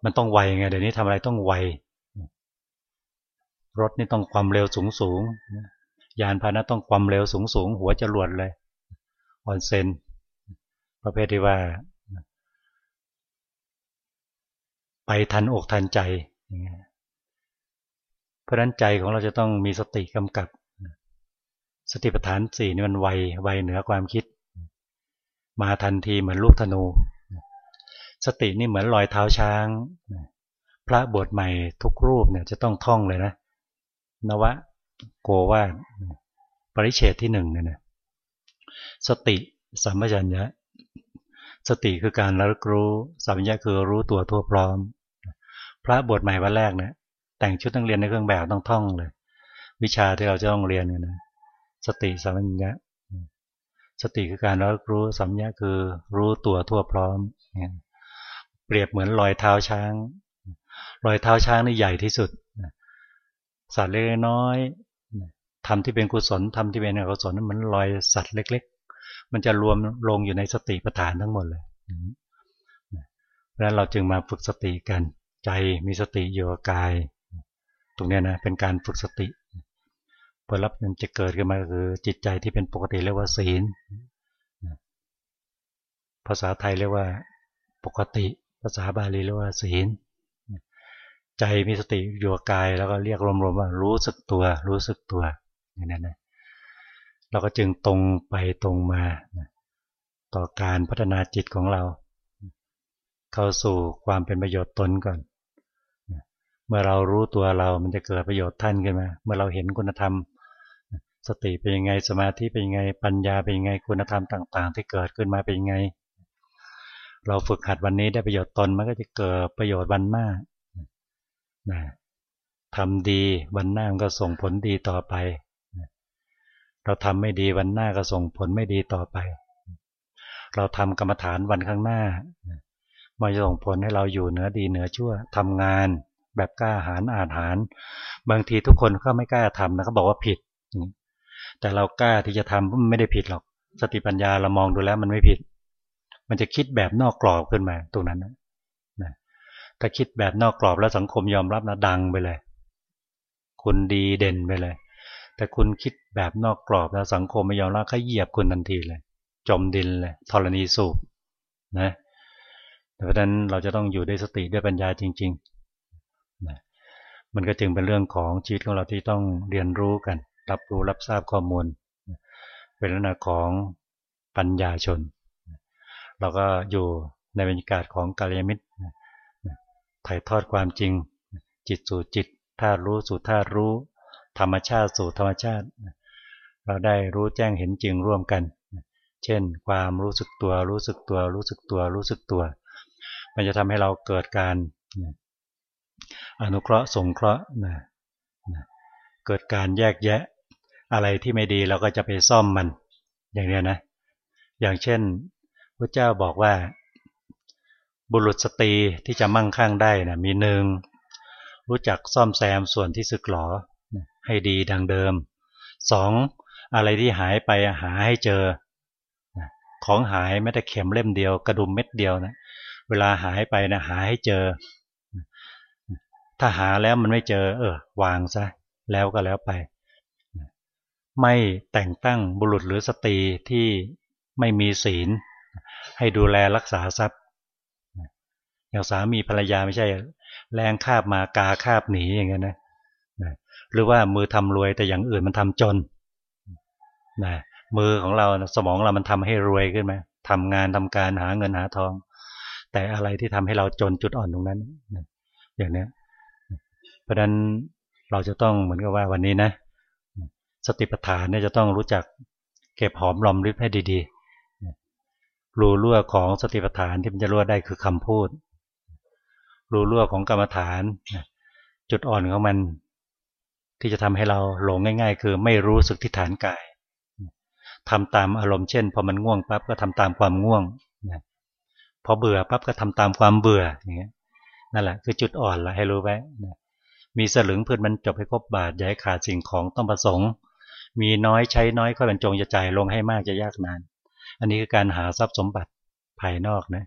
มันต้องไวไงเดี๋ยวนี้ทำอะไรต้องไว รถนี่ต้องความเร็วสูงสูง ยานพาหนะต้องความเร็วสูงสูงหัวจรวดเลยออนเซนประเภทที่ว่า ไปทันอกทันใจ เพราะนั้นใจของเราจะต้องมีสติกำกับ สติปัฏฐานสี่นี่มันไวไวเหนือความคิด มาทันทีเหมือนลูกธนู สตินี่เหมือนรอยเท้าช้าง พระบวชใหม่ทุกรูปเนี่ยจะต้องท่องเลยนะนวะ โกวาปริเฉดที่หนึ่งเนี่ยสติสัมปชัญญะสติคือการระลึกรู้สัมปชัญญะคือรู้ตัวทั่วพร้อม พระบวชใหม่วันแรกเนี่ยแต่งชุดนักเรียนในเครื่องแบบต้องท่องเลย วิชาที่เราจะต้องเรียนเนี่ยนะสติสัมปชัญญะสติคือการระลึกรู้สัมปชัญญะคือรู้ตัวทั่วพร้อมเปรียบเหมือนรอยเท้าช้าง รอยเท้าช้างนี่ใหญ่ที่สุด สัตว์เล็กน้อย ทำที่เป็นกุศลทำที่เป็นอกุศลนั้นมันรอยสัตว์เล็ก ๆ มันจะรวมลงอยู่ในสติปัฏฐานทั้งหมดเลยเพราะนั้นเราจึงมาฝึกสติกัน ใจมีสติอยู่กับกาย ตรงนี้นะเป็นการฝึกสติผลลัพธ์มันจะเกิดขึ้นมาคือจิตใจที่เป็นปกติเรียกว่าศีลภาษาไทยเรียกว่าปกติ ภาษาบาลีเรียกว่าศีลใจมีสติอยู่กับกายแล้วก็เรียกรวมๆว่ารู้สึกตัว รู้สึกตัว อย่างนั้นนะเราก็จึงตรงไปตรงมา ต่อการพัฒนาจิตของเรา เข้าสู่ความเป็นประโยชน์ตนก่อน เมื่อเรารู้ตัวเรามันจะเกิดประโยชน์ท่านขึ้นมา เมื่อเราเห็นคุณธรรม สติเป็นยังไงสมาธิเป็นยังไงปัญญาเป็นยังไงคุณธรรมต่าง ๆ ที่เกิดขึ้นมาเป็นยังไง เราฝึกหัดวันนี้ได้ประโยชน์ตนมันก็จะเกิดประโยชน์วันหน้านะทำดีวันหน้ามันก็ส่งผลดีต่อไป เราทำไม่ดีวันหน้าก็ส่งผลไม่ดีต่อไป เราทำกรรมฐานวันข้างหน้ามาส่งผลให้เราอยู่เหนือดีเหนือชั่วทำงานแบบกล้าหาญอาหาร บางทีทุกคนก็ไม่กล้าทำนะเขาบอกว่าผิด แต่เรากล้าที่จะทำมันไม่ได้ผิดหรอก สติปัญญาเรามองดูแล้วมันไม่ผิด มันจะคิดแบบนอกกรอบขึ้นมาตรงนั้นนะถ้าคิดแบบนอกกรอบแล้วสังคมยอมรับนะดังไปเลย คุณดีเด่นไปเลย แต่คุณคิดแบบนอกกรอบแล้วสังคมไม่ยอมรับเขาเหยียบคุณทันทีเลย จมดินเลยธรณีสูบนะเพราะฉะนั้นเราจะต้องอยู่ด้วยสติด้วยปัญญาจริงๆนะมันก็จึงเป็นเรื่องของชีวิตของเราที่ต้องเรียนรู้กัน รับรู้รับทราบข้อมูล เป็นลักษณะของปัญญาชน เราก็อยู่ในบรรยากาศของกาลยมิตรถ่ายทอดความจริง จิตสู่จิตธาตุรู้สู่ธาตุรู้ ธรรมชาติสู่ธรรมชาติ เราได้รู้แจ้งเห็นจริงร่วมกัน เช่น ความรู้สึกตัวรู้สึกตัวรู้สึกตัวรู้สึกตัว มันจะทำให้เราเกิดการอนุเคราะห์สงเคราะห์นะเกิดการแยกแยะ อะไรที่ไม่ดีเราก็จะไปซ่อมมัน อย่างนี้นะ อย่างเช่นพระเจ้าบอกว่า บุรุษสตรีที่จะมั่งคั่งได้นะมีหนึ่งรู้จักซ่อมแซมส่วนที่สึกหรอ ให้ดีดังเดิมสองอะไรที่หายไปหาให้เจอ ของหายไม่แต่เข็มเล่มเดียว กระดุมเม็ดเดียวนะเวลาหายไปนะหาให้เจอ ถ้าหาแล้วมันไม่เจอ เออ วางซะแล้วก็แล้วไป ไม่แต่งตั้งบุรุษหรือสตรีที่ไม่มีศีล ให้ดูแลรักษาทรัพย์อย่างสามีภรรยาไม่ใช่ แรงคาบมากาคาบหนีอย่างเงี้ยนะ หรือว่ามือทำรวยแต่อย่างอื่นมันทำจนนะมือของเราสมองเรามันทำให้รวยขึ้นไหมทำงานทำการหาเงินหาทอง แต่อะไรที่ทำให้เราจนจุดอ่อนตรงนั้นอย่างเนี้ยเพราะฉะนั้นเราจะต้องเหมือนกับว่าวันนี้นะสติปัฏฐานเนี่ยจะต้องรู้จักเก็บหอมรอมริบให้ดีๆ รูรั่วของสติปัฏฐานที่มันจะรั่วได้คือคำพูด รูรั่วของกรรมฐาน จุดอ่อนของมัน ที่จะทำให้เราหลงง่าย ๆ คือไม่รู้สึกที่ฐานกายทำตามอารมณ์เช่นพอมันง่วงปั๊บก็ทำตามความง่วงพอเบื่อปั๊บก็ทำตามความเบื่ออย่างเงี้ยนั่นแหละคือจุดอ่อนละให้รู้ไว้มีสลึงเพืชมันจบให้ครบบาทอย่าให้ขาดสิ่งของต้องประสงค์ มีน้อยใช้น้อยค่อยบรรจงจะจ่ายลงให้มากจะยากนาน อันนี้คือการหาทรัพย์สมบัติภายนอกนะ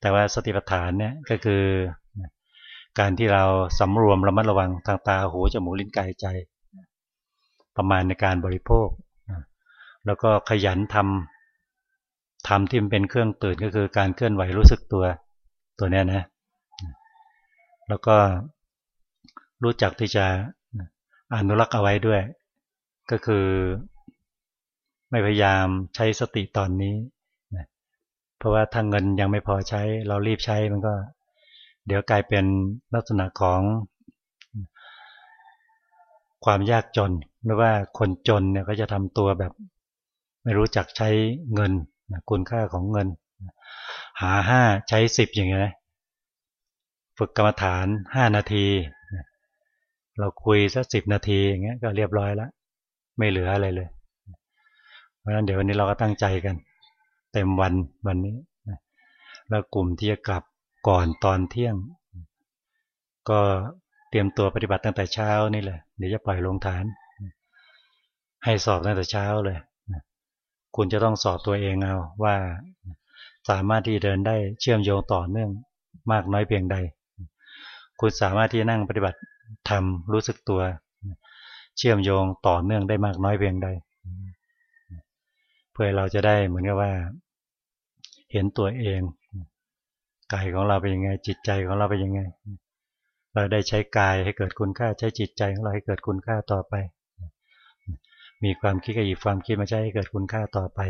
แต่ว่าสติปัฏฐานเนี่ยก็คือ การที่เราสำรวมระมัดระวังทางตาหูจมูกลิ้นกายใจ ประมาณในการบริโภค แล้วก็ขยันทำทำที่มันเป็นเครื่องตื่นก็คือการเคลื่อนไหวรู้สึกตัวตัวนี้นะ แล้วก็รู้จักที่จะอนุรักษ์เอาไว้ด้วย ก็คือไม่พยายามใช้สติตอนนี้ เพราะว่าถ้าเงินยังไม่พอใช้เรารีบใช้มันก็ เดี๋ยวกลายเป็นลักษณะของความยากจนหรือว่าคนจนเนี่ยก็จะทำตัวแบบ ไม่รู้จักใช้เงินคุณค่าของเงิน หาห้าใช้สิบอย่างเงี้ยฝึกกรรมฐานห้านาที เราคุยสักสิบนาทีอย่างเงี้ยก็เรียบร้อยแล้วไม่เหลืออะไรเลย เพราะฉะนั้นเดี๋ยววันนี้เราก็ตั้งใจกัน เต็มวันวันนี้ แล้วกลุ่มที่จะกลับ ก่อนตอนเที่ยง ก็เตรียมตัวปฏิบัติตั้งแต่เช้านี่แหละเดี๋ยวจะปล่อยลงฐาน ให้สอบตั้งแต่เช้าเลยคุณจะต้องสอบตัวเองเอาว่าสามารถที่เดินได้เชื่อมโยงต่อเนื่องมากน้อยเพียงใด คุณสามารถที่นั่งปฏิบัติทำรู้สึกตัว เชื่อมโยงต่อเนื่องได้มากน้อยเพียงใด เพื่อเราจะได้เหมือนกับว่า เห็นตัวเอง กายของเราเป็นยังไง จิตใจของเราเป็นยังไง เราได้ใช้กายให้เกิดคุณค่าใช้จิตใจของเราให้เกิดคุณค่าต่อไป มีความคิดกับอีกความคิดมาใช้ให้เกิดคุณค่าต่อไป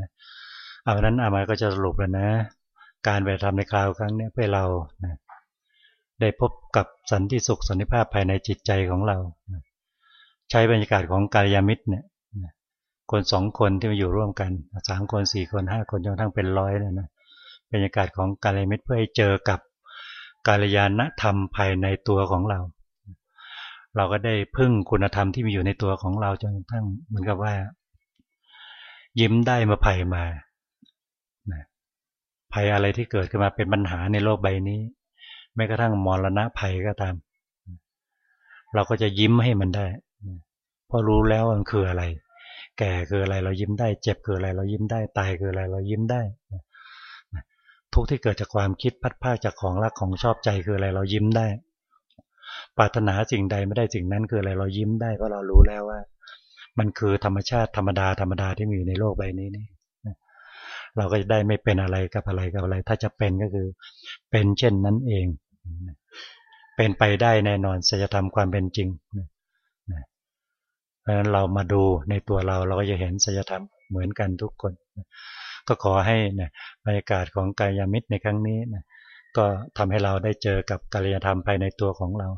นะเอานั้นอามาก็จะสรุปแล้วนะ การไปทำในคราวครั้งนี้เพื่อเรานะได้พบกับสันติสุขสันติภาพภายในจิตใจของเรา ใช้บรรยากาศของกายามิตรเนี่ยคนสองคนที่มาอยู่ร่วมกันสามคนสี่คนห้าคนจนทั้งเป็นร้อยนะนะ บรรยากาศของกาลยามิตรเพื่อให้เจอกับกาลยานธรรมภายในตัวของเรา เราก็ได้พึ่งคุณธรรมที่มีอยู่ในตัวของเราจนทั้งเหมือนกับว่า ยิ้มได้มาภัยมาภัยอะไรที่เกิดขึ้นมาเป็นปัญหาในโลกใบนี้แม้กระทั่งมรณะภัยก็ตาม เราก็จะยิ้มให้มันได้เพราะรู้แล้วมันคืออะไร แก่คืออะไรเรายิ้มได้ เจ็บคืออะไร เรายิ้มได้ ตายคืออะไร เรายิ้มได้ ทุกที่เกิดจากความคิดพัดผ้าจากของรักของชอบใจคืออะไรเรายิ้มได้ ปรารถนาสิ่งใดไม่ได้สิ่งนั้นคืออะไรเรายิ้มได้เพราะเรารู้แล้วว่า มันคือธรรมชาติธรรมดาธรรมดาที่มีอยู่ในโลกใบนี้นี่เราก็จะได้ไม่เป็นอะไรกับอะไรกับอะไร ถ้าจะเป็นก็คือ เป็นเช่นนั้นเอง เป็นไปได้แน่นอนสัจธรรมความเป็นจริงเพราะฉะนั้นเรามาดูในตัวเราเราก็จะเห็นสัจธรรมเหมือนกันทุกคน ก็ขอให้นะบรรยากาศของกายามิตรในครั้งนี้นะก็ทำให้เราได้เจอกับกายธรรมภายในตัวของเรา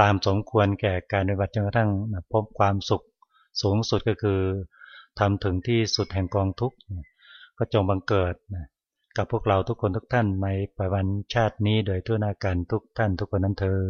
ตามสมควรแก่การปฏิบัติจนกระทั่งพบความสุขสูงสุดก็คือทำถึงที่สุดแห่งกองทุกข์ก็จงบังเกิดนะกับพวกเราทุกคนทุกท่านในปัจจุบันชาตินี้โดยทั่วหน้ากันทุกท่านทุกคนนั้นเธอ